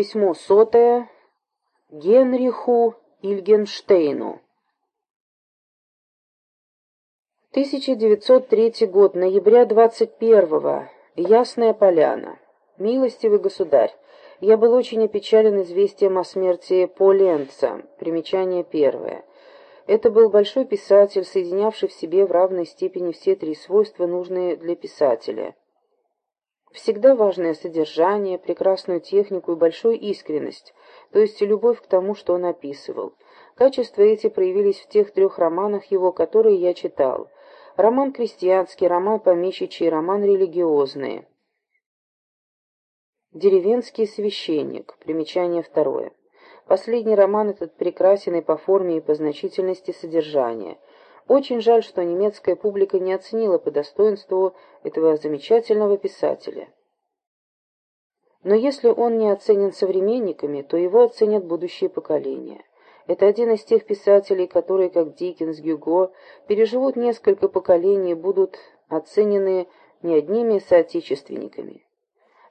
Письмо сотое Генриху Ильгенштейну. 1903 год, ноября 21-го. Ясная поляна. Милостивый государь, я был очень опечален известием о смерти Поленца. Примечание первое. Это был большой писатель, соединявший в себе в равной степени все три свойства, нужные для писателя. Всегда важное содержание, прекрасную технику и большую искренность, то есть любовь к тому, что он описывал. Качества эти проявились в тех трех романах его, которые я читал. Роман крестьянский, роман помещичий, роман религиозный. Деревенский священник. Примечание второе. Последний роман этот прекрасен и по форме, и по значительности содержания. Очень жаль, что немецкая публика не оценила по достоинству этого замечательного писателя. Но если он не оценен современниками, то его оценят будущие поколения. Это один из тех писателей, которые, как Диккенс, Гюго, переживут несколько поколений и будут оценены не одними соотечественниками.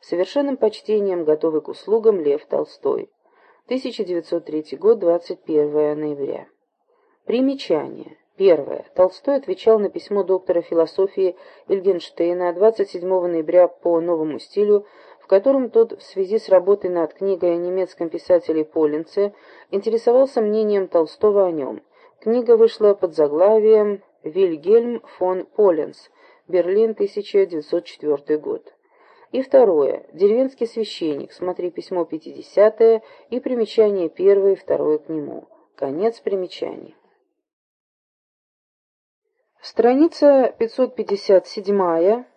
Совершенным почтением готовый к услугам Лев Толстой. 1903 год, 21 ноября. Примечание. Первое. Толстой отвечал на письмо доктора философии Ильгенштейна 27 ноября по новому стилю, в котором тот в связи с работой над книгой о немецком писателе Полинце интересовался мнением Толстого о нем. Книга вышла под заглавием «Вильгельм фон Поленц. Берлин, 1904 год». И второе. Деревенский священник. Смотри письмо 50 и примечание первое и второе к нему. Конец примечаний. Страница 557